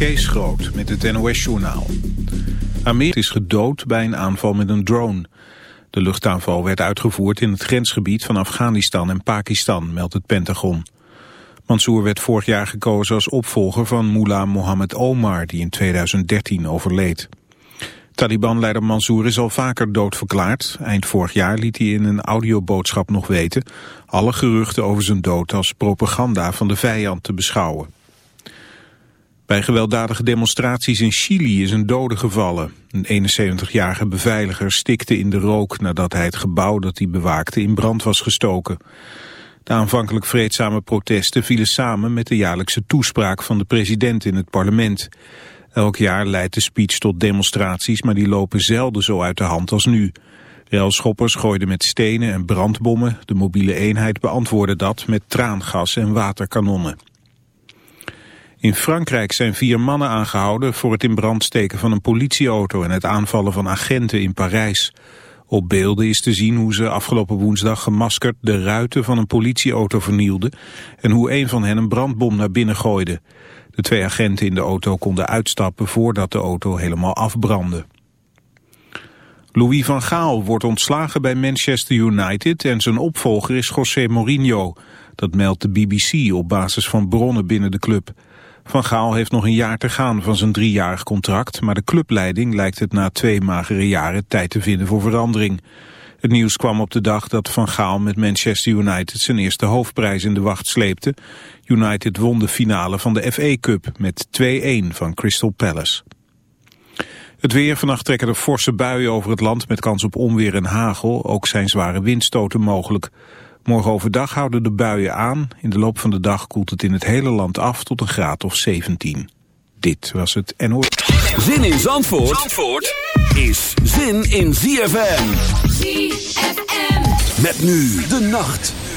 Kees Groot met het NOS-journaal. Amerika is gedood bij een aanval met een drone. De luchtaanval werd uitgevoerd in het grensgebied van Afghanistan en Pakistan, meldt het Pentagon. Mansour werd vorig jaar gekozen als opvolger van Mullah Mohammed Omar, die in 2013 overleed. Taliban-leider Mansour is al vaker doodverklaard. Eind vorig jaar liet hij in een audioboodschap nog weten... alle geruchten over zijn dood als propaganda van de vijand te beschouwen. Bij gewelddadige demonstraties in Chili is een dode gevallen. Een 71-jarige beveiliger stikte in de rook nadat hij het gebouw dat hij bewaakte in brand was gestoken. De aanvankelijk vreedzame protesten vielen samen met de jaarlijkse toespraak van de president in het parlement. Elk jaar leidt de speech tot demonstraties, maar die lopen zelden zo uit de hand als nu. Relschoppers gooiden met stenen en brandbommen. De mobiele eenheid beantwoordde dat met traangas en waterkanonnen. In Frankrijk zijn vier mannen aangehouden voor het in brand steken van een politieauto en het aanvallen van agenten in Parijs. Op beelden is te zien hoe ze afgelopen woensdag gemaskerd de ruiten van een politieauto vernielden en hoe een van hen een brandbom naar binnen gooide. De twee agenten in de auto konden uitstappen voordat de auto helemaal afbrandde. Louis van Gaal wordt ontslagen bij Manchester United en zijn opvolger is José Mourinho. Dat meldt de BBC op basis van bronnen binnen de club. Van Gaal heeft nog een jaar te gaan van zijn driejarig contract, maar de clubleiding lijkt het na twee magere jaren tijd te vinden voor verandering. Het nieuws kwam op de dag dat Van Gaal met Manchester United zijn eerste hoofdprijs in de wacht sleepte. United won de finale van de FA Cup met 2-1 van Crystal Palace. Het weer, vannacht trekken er forse buien over het land met kans op onweer en hagel. Ook zijn zware windstoten mogelijk. Morgen overdag houden de buien aan. In de loop van de dag koelt het in het hele land af tot een graad of 17. Dit was het NO. Zin in Zandvoort, Zandvoort is zin in ZFM. ZFM. Met nu de nacht.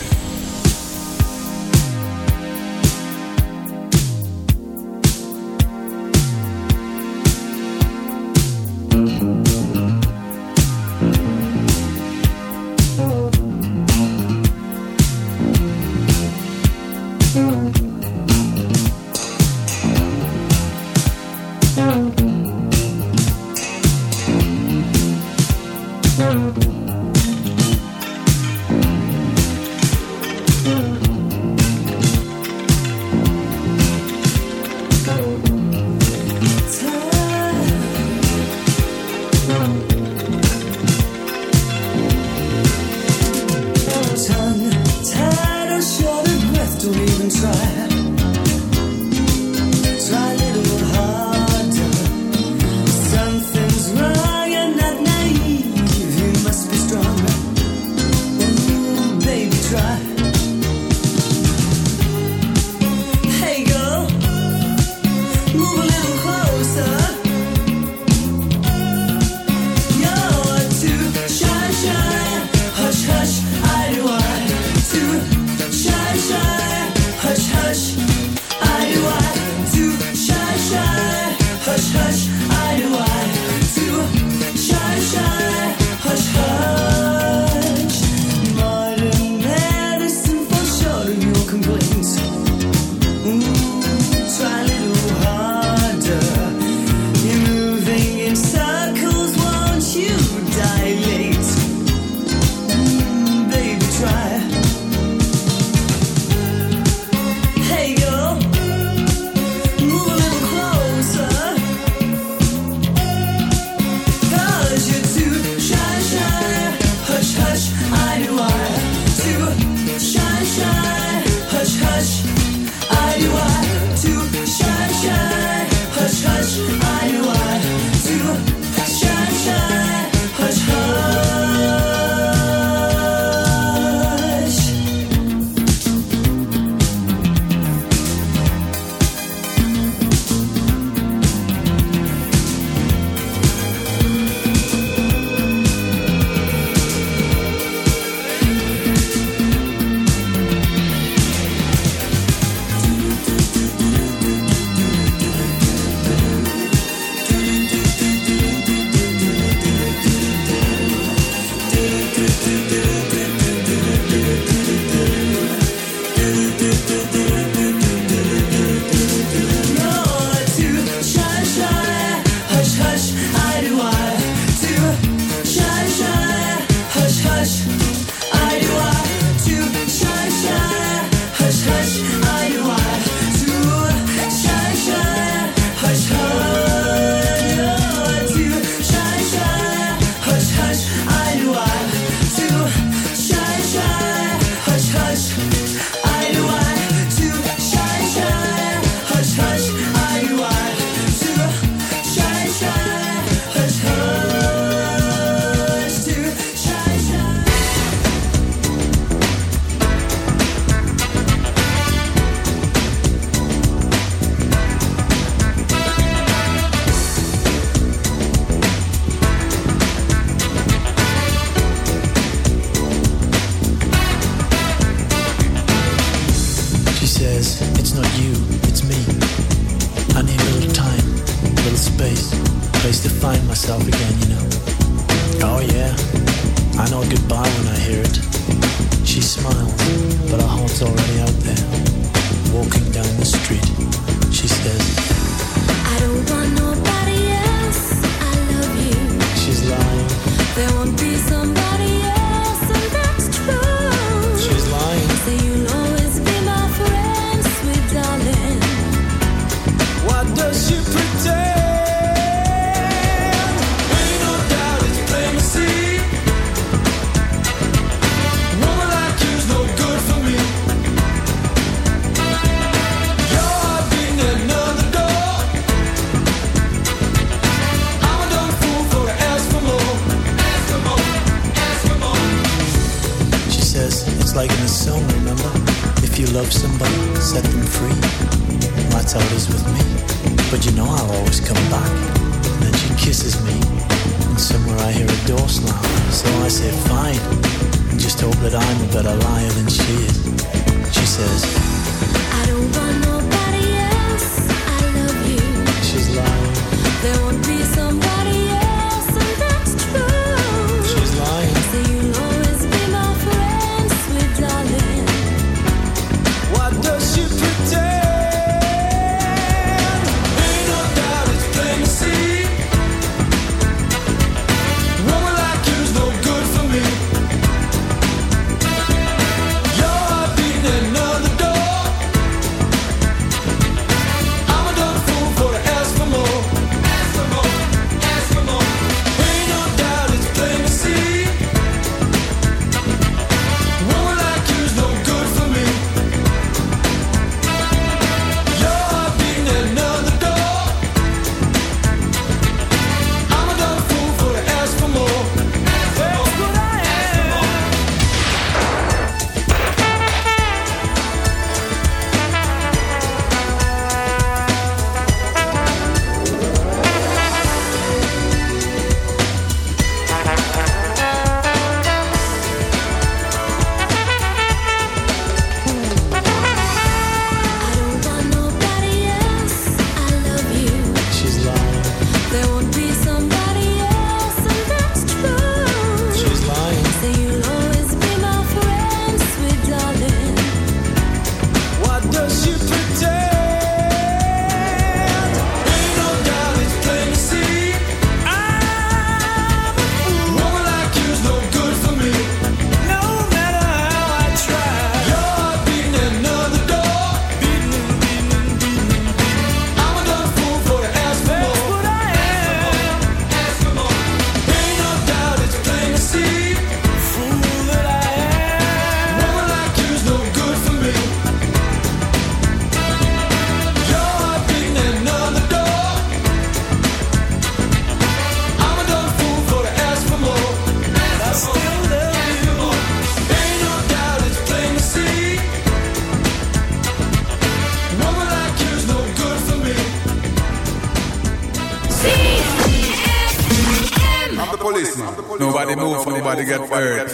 nobody got hurt.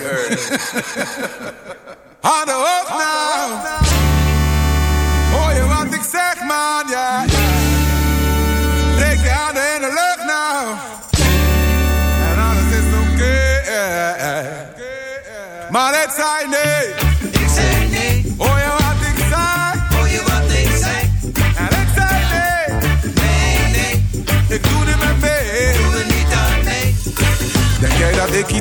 On the earth now. Oh, you want to sex, man, yeah. Take the hand and the left now. And all the okay. Man, it's high,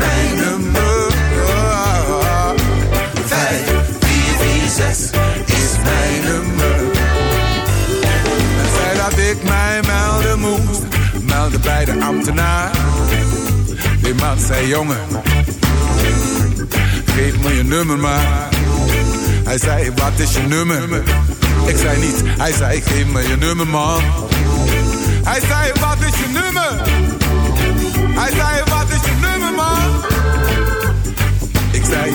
mijn nummer. Vijf, vier, vier, zes is mijn nummer. Hij zei dat ik mij melden moest, meldde bij de ambtenaar. Die man zei, jongen, geef me je nummer maar. Hij zei, wat is je nummer? Ik zei niet, hij zei, geef me je nummer man. Hij zei, wat is je nummer? Hij zei,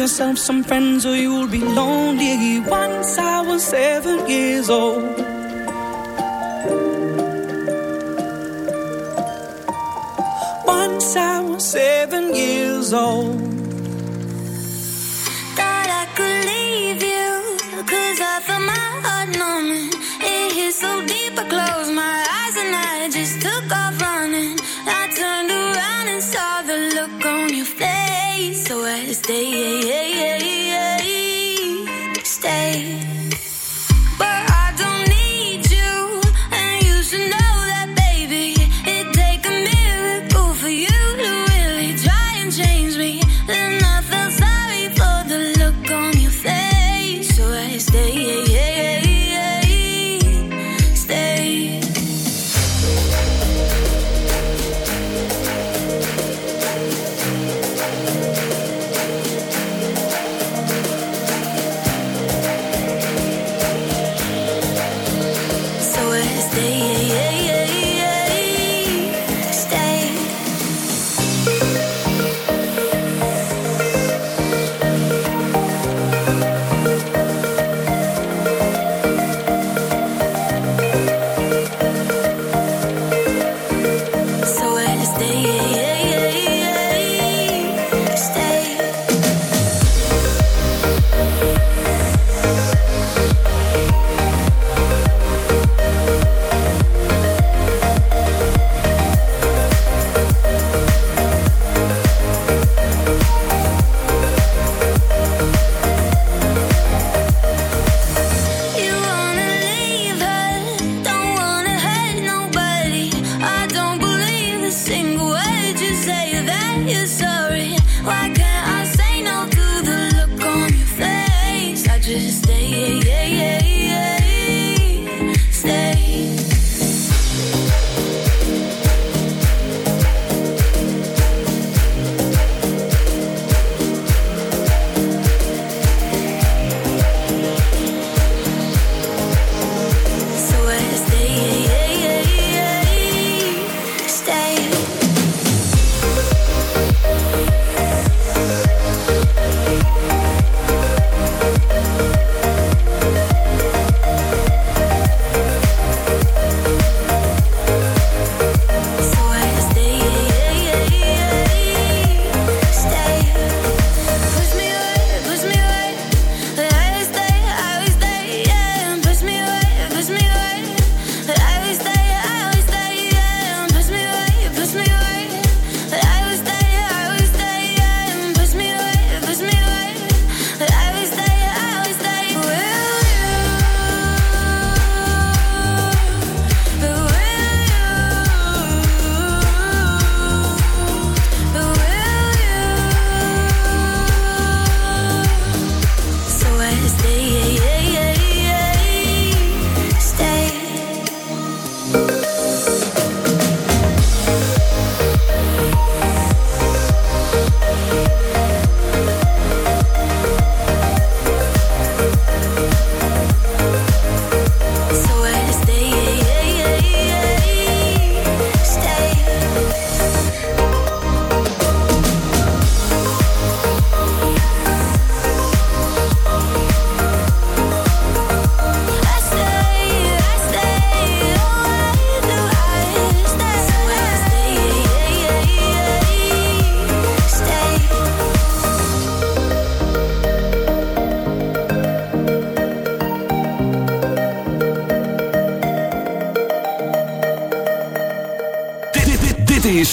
Yourself some friends or you'll be lonely. Once I was seven years old. Once I was seven years old. Thought I could leave you, cause I felt my heart numbing. It hit so deep, I closed my eyes and I just took off running. I turned around and saw the look on your face, so I stay.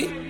baby.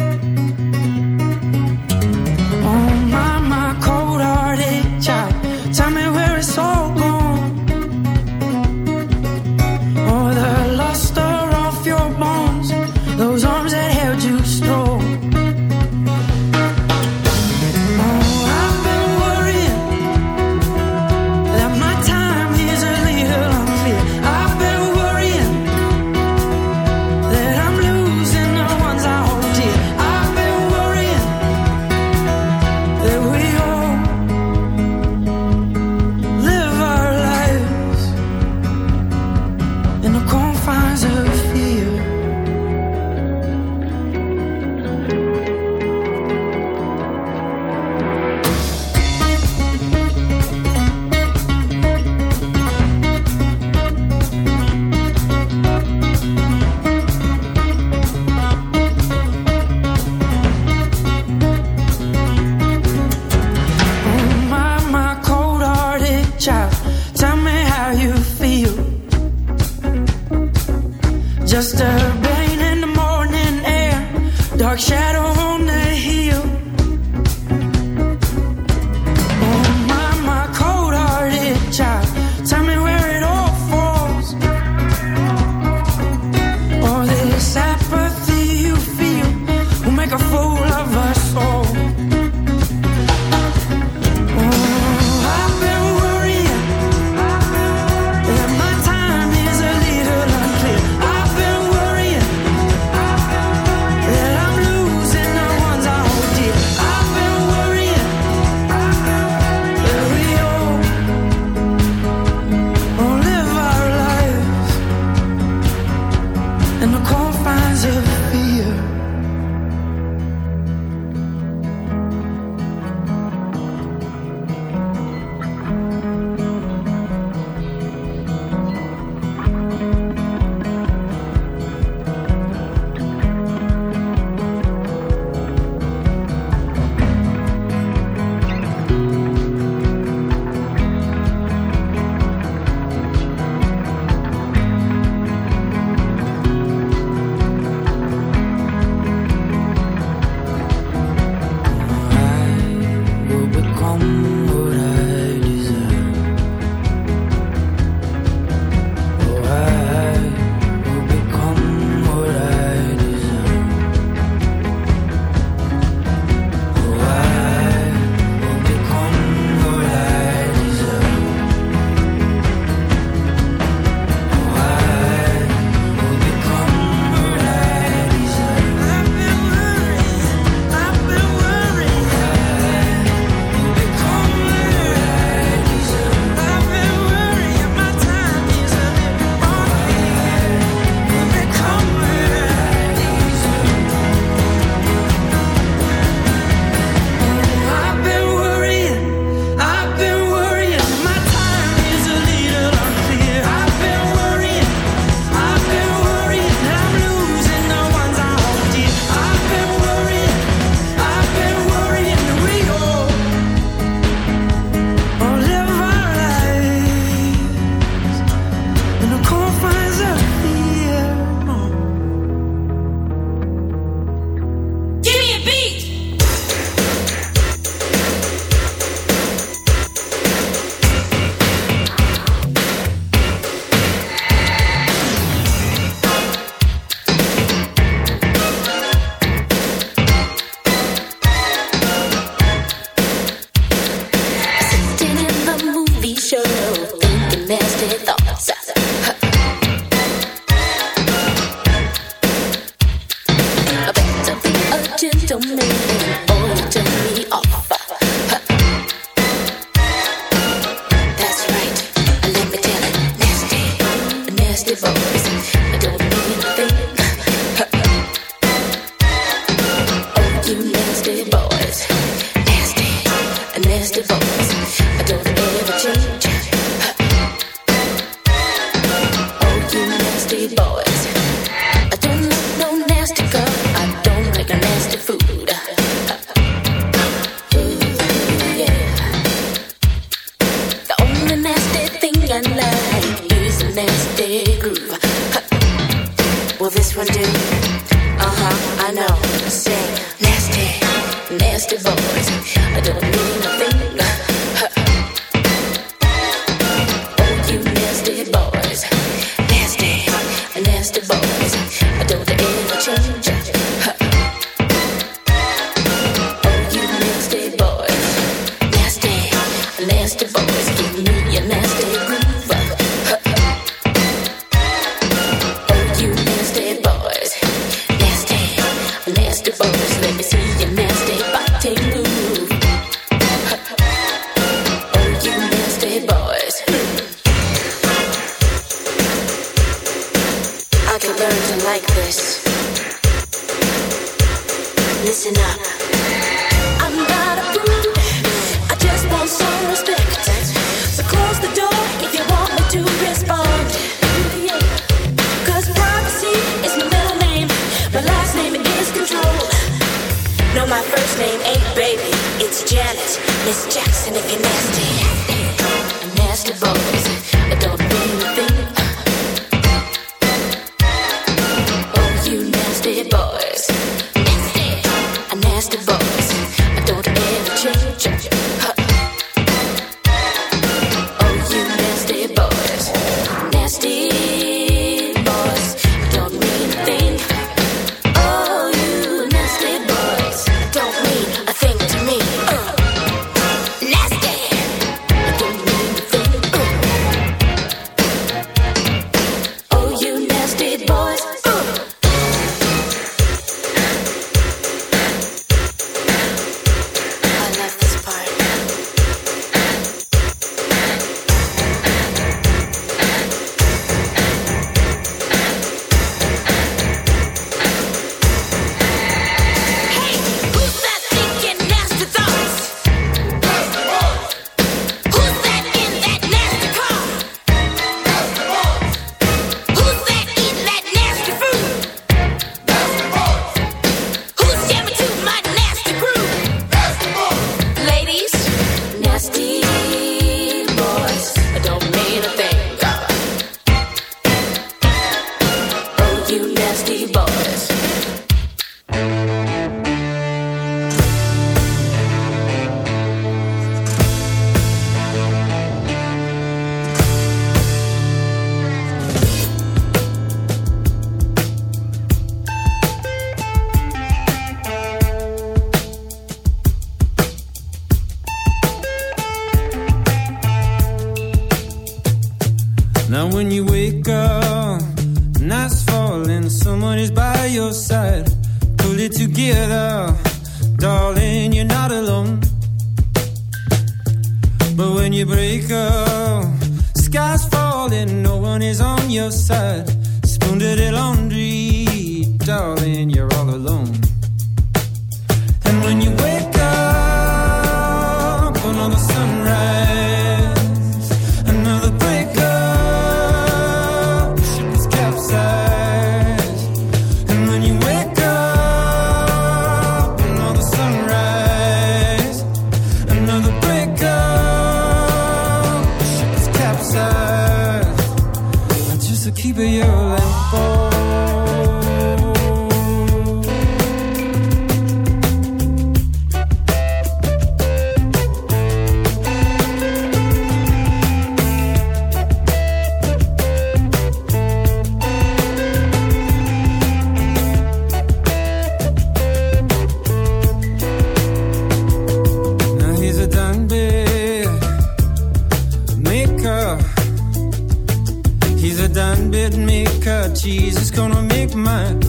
She's a done bit maker, Jesus gonna make mine.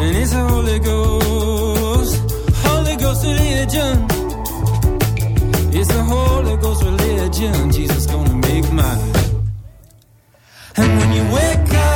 And it's a Holy Ghost, Holy Ghost religion. It's a Holy Ghost religion, Jesus gonna make mine. And when you wake up,